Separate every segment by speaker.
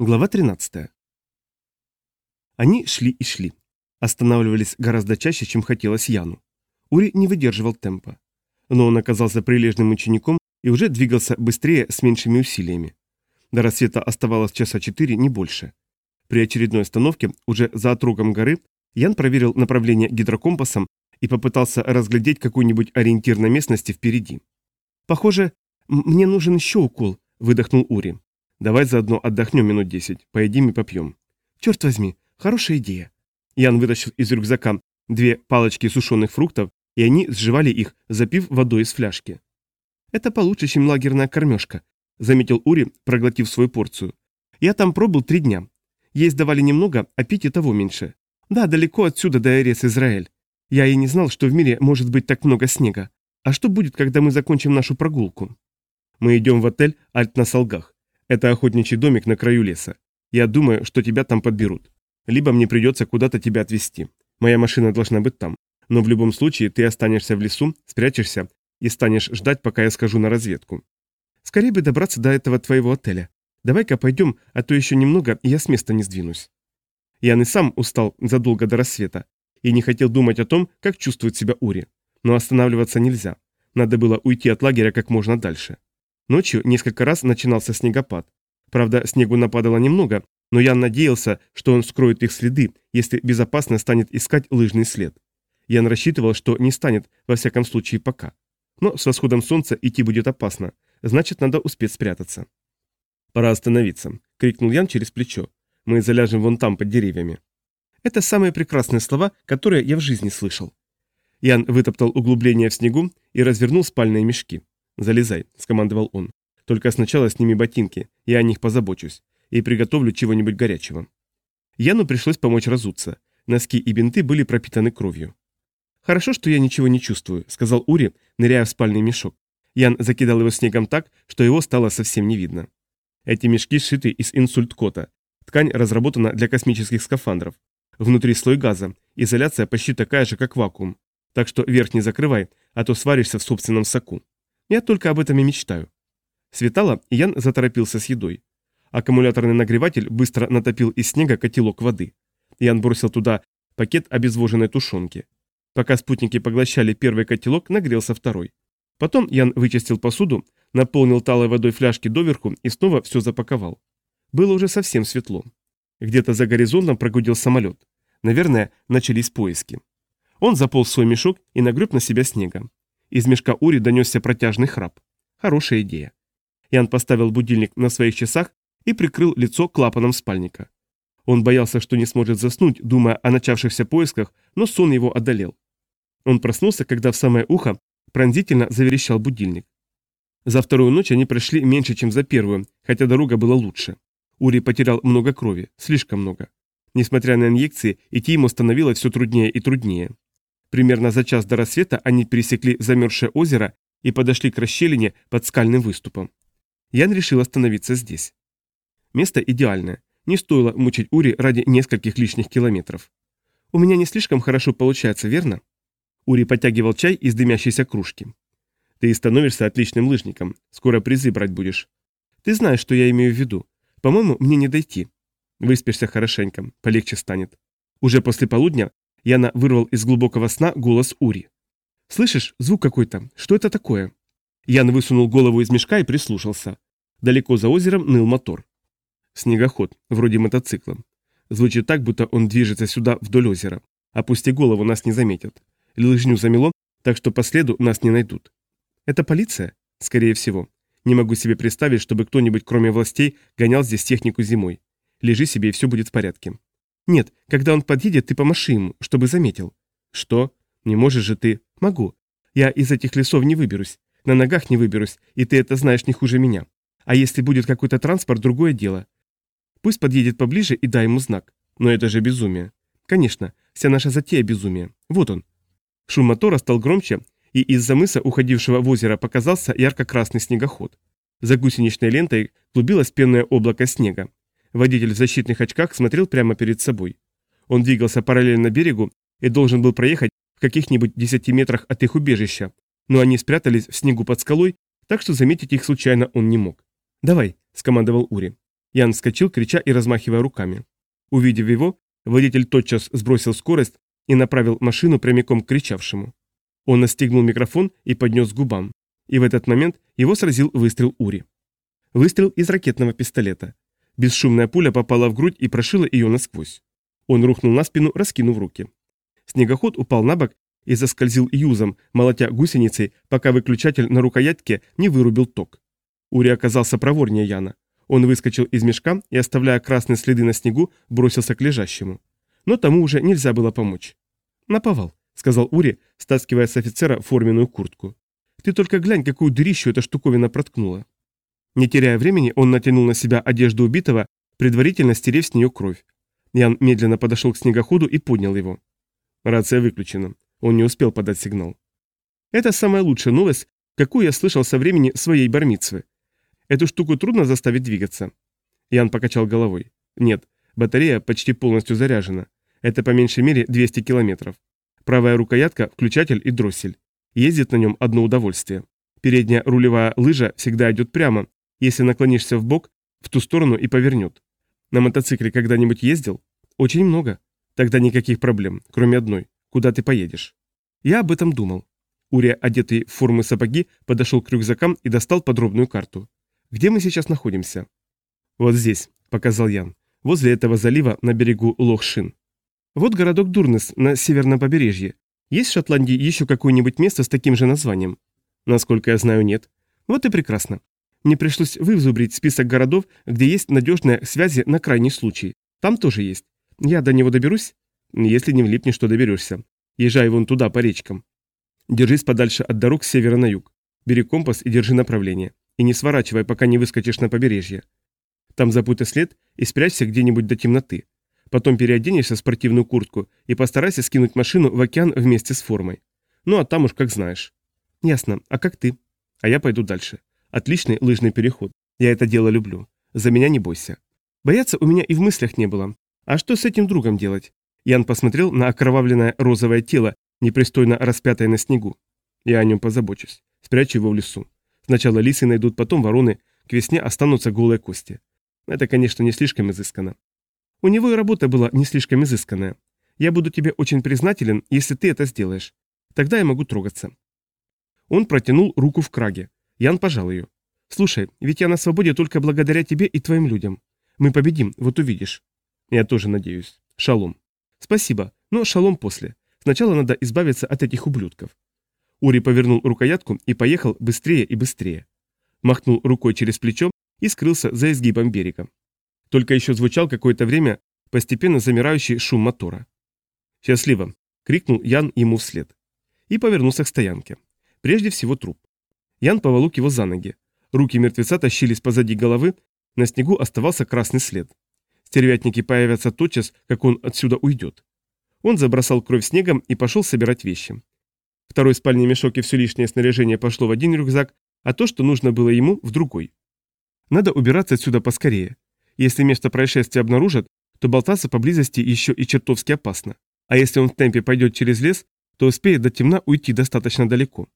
Speaker 1: Глава 13. Они шли и шли. Останавливались гораздо чаще, чем хотелось Яну. Ури не выдерживал темпа. Но он оказался прилежным учеником и уже двигался быстрее с меньшими усилиями. До рассвета оставалось часа четыре, не больше. При очередной остановке, уже за отрогом горы, Ян проверил направление гидрокомпасом и попытался разглядеть какой-нибудь ориентир на местности впереди. «Похоже, мне нужен еще укол», — выдохнул Ури. Давай заодно отдохнем минут десять, поедим и попьем. Черт возьми, хорошая идея. Ян вытащил из рюкзака две палочки сушеных фруктов, и они сживали их, запив водой из фляжки. Это получше, чем лагерная кормежка, заметил Ури, проглотив свою порцию. Я там пробыл три дня. Есть давали немного, а пить и того меньше. Да, далеко отсюда до Эрес, Израиль. Я и не знал, что в мире может быть так много снега. А что будет, когда мы закончим нашу прогулку? Мы идем в отель Альт на Солгах. Это охотничий домик на краю леса. Я думаю, что тебя там подберут. Либо мне придется куда-то тебя отвезти. Моя машина должна быть там. Но в любом случае ты останешься в лесу, спрячешься и станешь ждать, пока я скажу на разведку. Скорее бы добраться до этого твоего отеля. Давай-ка пойдем, а то еще немного, и я с места не сдвинусь. Ян и сам устал задолго до рассвета и не хотел думать о том, как чувствует себя Ури. Но останавливаться нельзя. Надо было уйти от лагеря как можно дальше. Ночью несколько раз начинался снегопад. Правда, снегу нападало немного, но Ян надеялся, что он скроет их следы, если безопасно станет искать лыжный след. Ян рассчитывал, что не станет, во всяком случае, пока. Но с восходом солнца идти будет опасно, значит, надо успеть спрятаться. «Пора остановиться», — крикнул Ян через плечо. «Мы заляжем вон там, под деревьями». Это самые прекрасные слова, которые я в жизни слышал. Ян вытоптал углубление в снегу и развернул спальные мешки. «Залезай», — скомандовал он. «Только сначала сними ботинки, я о них позабочусь, и приготовлю чего-нибудь горячего». Яну пришлось помочь разуться. Носки и бинты были пропитаны кровью. «Хорошо, что я ничего не чувствую», — сказал Ури, ныряя в спальный мешок. Ян закидал его снегом так, что его стало совсем не видно. Эти мешки сшиты из инсульткота. Ткань разработана для космических скафандров. Внутри слой газа, изоляция почти такая же, как вакуум. Так что верх не закрывай, а то сваришься в собственном соку. Я только об этом и мечтаю. Светало, и Ян заторопился с едой. Аккумуляторный нагреватель быстро натопил из снега котелок воды. Ян бросил туда пакет обезвоженной тушенки. Пока спутники поглощали первый котелок, нагрелся второй. Потом Ян вычистил посуду, наполнил талой водой фляжки доверху и снова все запаковал. Было уже совсем светло. Где-то за горизонтом прогудел самолет. Наверное, начались поиски. Он заполз свой мешок и нагреб на себя снега. Из мешка Ури донесся протяжный храп. Хорошая идея. Ян поставил будильник на своих часах и прикрыл лицо клапаном спальника. Он боялся, что не сможет заснуть, думая о начавшихся поисках, но сон его одолел. Он проснулся, когда в самое ухо пронзительно заверещал будильник. За вторую ночь они прошли меньше, чем за первую, хотя дорога была лучше. Ури потерял много крови, слишком много. Несмотря на инъекции, идти ему становилось все труднее и труднее. Примерно за час до рассвета они пересекли замерзшее озеро и подошли к расщелине под скальным выступом. Ян решил остановиться здесь. Место идеальное. Не стоило мучить Ури ради нескольких лишних километров. «У меня не слишком хорошо получается, верно?» Ури подтягивал чай из дымящейся кружки. «Ты становишься отличным лыжником. Скоро призы брать будешь. Ты знаешь, что я имею в виду. По-моему, мне не дойти. Выспишься хорошенько, полегче станет. Уже после полудня Яна вырвал из глубокого сна голос Ури. «Слышишь, звук какой-то. Что это такое?» Ян высунул голову из мешка и прислушался. Далеко за озером ныл мотор. Снегоход, вроде мотоцикла. Звучит так, будто он движется сюда вдоль озера. Опусти голову, нас не заметят. Лыжню замело, так что по следу нас не найдут. Это полиция? Скорее всего. Не могу себе представить, чтобы кто-нибудь, кроме властей, гонял здесь технику зимой. Лежи себе, и все будет в порядке. Нет, когда он подъедет, ты помаши ему, чтобы заметил. Что? Не можешь же ты? Могу. Я из этих лесов не выберусь. На ногах не выберусь, и ты это знаешь не хуже меня. А если будет какой-то транспорт, другое дело. Пусть подъедет поближе и дай ему знак. Но это же безумие. Конечно, вся наша затея безумие. Вот он. Шум мотора стал громче, и из-за мыса, уходившего в озеро, показался ярко-красный снегоход. За гусеничной лентой клубилось пенное облако снега. Водитель в защитных очках смотрел прямо перед собой. Он двигался параллельно берегу и должен был проехать в каких-нибудь десяти метрах от их убежища, но они спрятались в снегу под скалой, так что заметить их случайно он не мог. «Давай», — скомандовал Ури. Ян вскочил, крича и размахивая руками. Увидев его, водитель тотчас сбросил скорость и направил машину прямиком к кричавшему. Он настигнул микрофон и поднес к губам. И в этот момент его сразил выстрел Ури. Выстрел из ракетного пистолета. Бесшумная пуля попала в грудь и прошила ее насквозь. Он рухнул на спину, раскинув руки. Снегоход упал на бок и заскользил юзом, молотя гусеницей, пока выключатель на рукоятке не вырубил ток. Ури оказался проворнее Яна. Он выскочил из мешка и, оставляя красные следы на снегу, бросился к лежащему. Но тому уже нельзя было помочь. «Наповал», — сказал Ури, стаскивая с офицера форменную куртку. «Ты только глянь, какую дырищу эта штуковина проткнула». Не теряя времени, он натянул на себя одежду убитого, предварительно стерев с нее кровь. Ян медленно подошел к снегоходу и поднял его. Рация выключена. Он не успел подать сигнал. Это самая лучшая новость, какую я слышал со времени своей бармицвы. Эту штуку трудно заставить двигаться. Ян покачал головой. Нет, батарея почти полностью заряжена. Это по меньшей мере 200 километров. Правая рукоятка, включатель и дроссель. Ездит на нем одно удовольствие. Передняя рулевая лыжа всегда идет прямо. Если наклонишься в бок, в ту сторону и повернет. На мотоцикле когда-нибудь ездил? Очень много. Тогда никаких проблем, кроме одной. Куда ты поедешь? Я об этом думал. Урия, одетый в формы сапоги, подошел к рюкзакам и достал подробную карту. Где мы сейчас находимся? Вот здесь, показал Ян. Возле этого залива на берегу Лохшин. Вот городок Дурнес на северном побережье. Есть в Шотландии еще какое-нибудь место с таким же названием? Насколько я знаю, нет. Вот и прекрасно. Мне пришлось вызубрить список городов, где есть надежные связи на крайний случай. Там тоже есть. Я до него доберусь? Если не влипнешь, то доберешься. Езжай вон туда, по речкам. Держись подальше от дорог с севера на юг. Бери компас и держи направление. И не сворачивай, пока не выскочишь на побережье. Там запутай след и спрячься где-нибудь до темноты. Потом переоденешься в спортивную куртку и постарайся скинуть машину в океан вместе с формой. Ну а там уж как знаешь. Ясно. А как ты? А я пойду дальше. Отличный лыжный переход. Я это дело люблю. За меня не бойся. Бояться у меня и в мыслях не было. А что с этим другом делать? Ян посмотрел на окровавленное розовое тело, непристойно распятое на снегу. Я о нем позабочусь. Спрячу его в лесу. Сначала лисы найдут, потом вороны. К весне останутся голые кости. Это, конечно, не слишком изысканно. У него и работа была не слишком изысканная. Я буду тебе очень признателен, если ты это сделаешь. Тогда я могу трогаться. Он протянул руку в краге. Ян пожал ее. Слушай, ведь я на свободе только благодаря тебе и твоим людям. Мы победим, вот увидишь. Я тоже надеюсь. Шалом. Спасибо, но шалом после. Сначала надо избавиться от этих ублюдков. Ури повернул рукоятку и поехал быстрее и быстрее. Махнул рукой через плечо и скрылся за изгибом берега. Только еще звучал какое-то время постепенно замирающий шум мотора. «Счастливо!» — крикнул Ян ему вслед. И повернулся к стоянке. Прежде всего труп. Ян поволок его за ноги. Руки мертвеца тащились позади головы, на снегу оставался красный след. Стервятники появятся тотчас, как он отсюда уйдет. Он забросал кровь снегом и пошел собирать вещи. Второй спальный мешок и все лишнее снаряжение пошло в один рюкзак, а то, что нужно было ему, в другой. Надо убираться отсюда поскорее. Если место происшествия обнаружат, то болтаться поблизости еще и чертовски опасно. А если он в темпе пойдет через лес, то успеет до темна уйти достаточно далеко.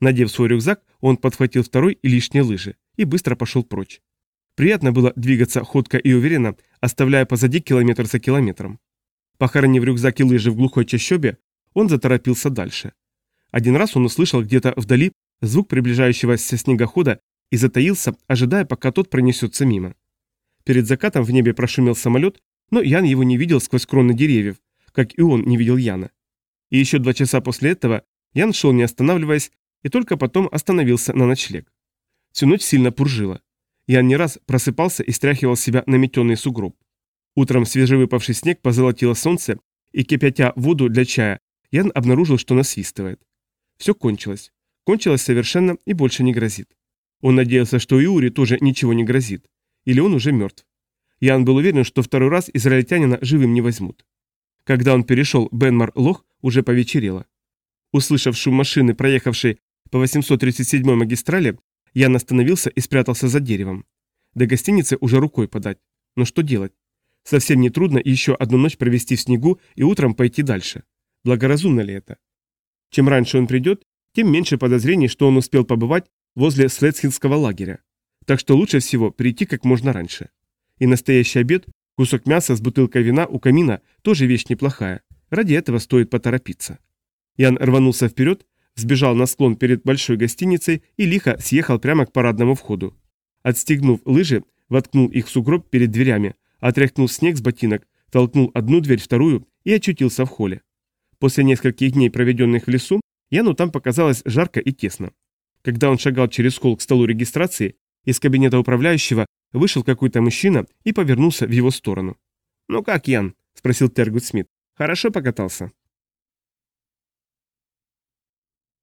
Speaker 1: Надев свой рюкзак, он подхватил второй и лишние лыжи и быстро пошел прочь. Приятно было двигаться ходко и уверенно, оставляя позади километр за километром. Похоронив рюкзак и лыжи в глухой чащобе, он заторопился дальше. Один раз он услышал где-то вдали звук приближающегося снегохода и затаился, ожидая, пока тот пронесется мимо. Перед закатом в небе прошумел самолет, но Ян его не видел сквозь кроны деревьев, как и он не видел Яна. И еще два часа после этого Ян шел не останавливаясь и только потом остановился на ночлег. Всю ночь сильно пуржило. Ян не раз просыпался и стряхивал себя наметенный сугроб. Утром свежевыпавший снег позолотило солнце, и кипятя воду для чая, Ян обнаружил, что насвистывает. Все кончилось. Кончилось совершенно и больше не грозит. Он надеялся, что и Ури тоже ничего не грозит. Или он уже мертв. Ян был уверен, что второй раз израильтянина живым не возьмут. Когда он перешел Бенмар-Лох, уже повечерело. Услышав шум машины, проехавшей по 837 магистрали, Ян остановился и спрятался за деревом. До гостиницы уже рукой подать. Но что делать? Совсем не трудно еще одну ночь провести в снегу и утром пойти дальше. Благоразумно ли это? Чем раньше он придет, тем меньше подозрений, что он успел побывать возле Следскинского лагеря. Так что лучше всего прийти как можно раньше. И настоящий обед, кусок мяса с бутылкой вина у камина, тоже вещь неплохая. Ради этого стоит поторопиться. Ян рванулся вперед, сбежал на склон перед большой гостиницей и лихо съехал прямо к парадному входу. Отстегнув лыжи, воткнул их в сугроб перед дверями, отряхнул снег с ботинок, толкнул одну дверь, вторую и очутился в холле. После нескольких дней, проведенных в лесу, Яну там показалось жарко и тесно. Когда он шагал через холл к столу регистрации, из кабинета управляющего вышел какой-то мужчина и повернулся в его сторону. «Ну как, Ян?» – спросил Тергут Смит. «Хорошо покатался?»